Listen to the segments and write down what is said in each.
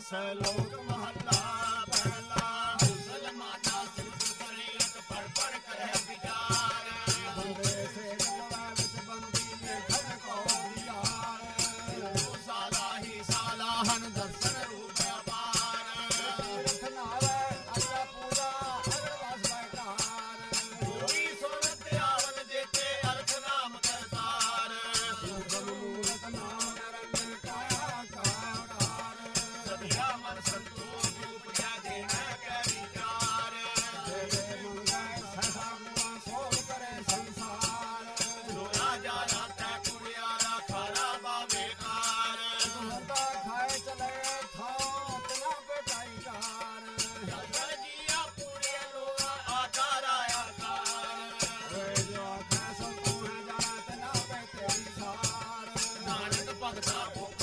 ਸਲੋਕ ਮਹਲਾ ਪਹਿਲਾ on the top.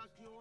रखियो